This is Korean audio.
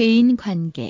개인 관계.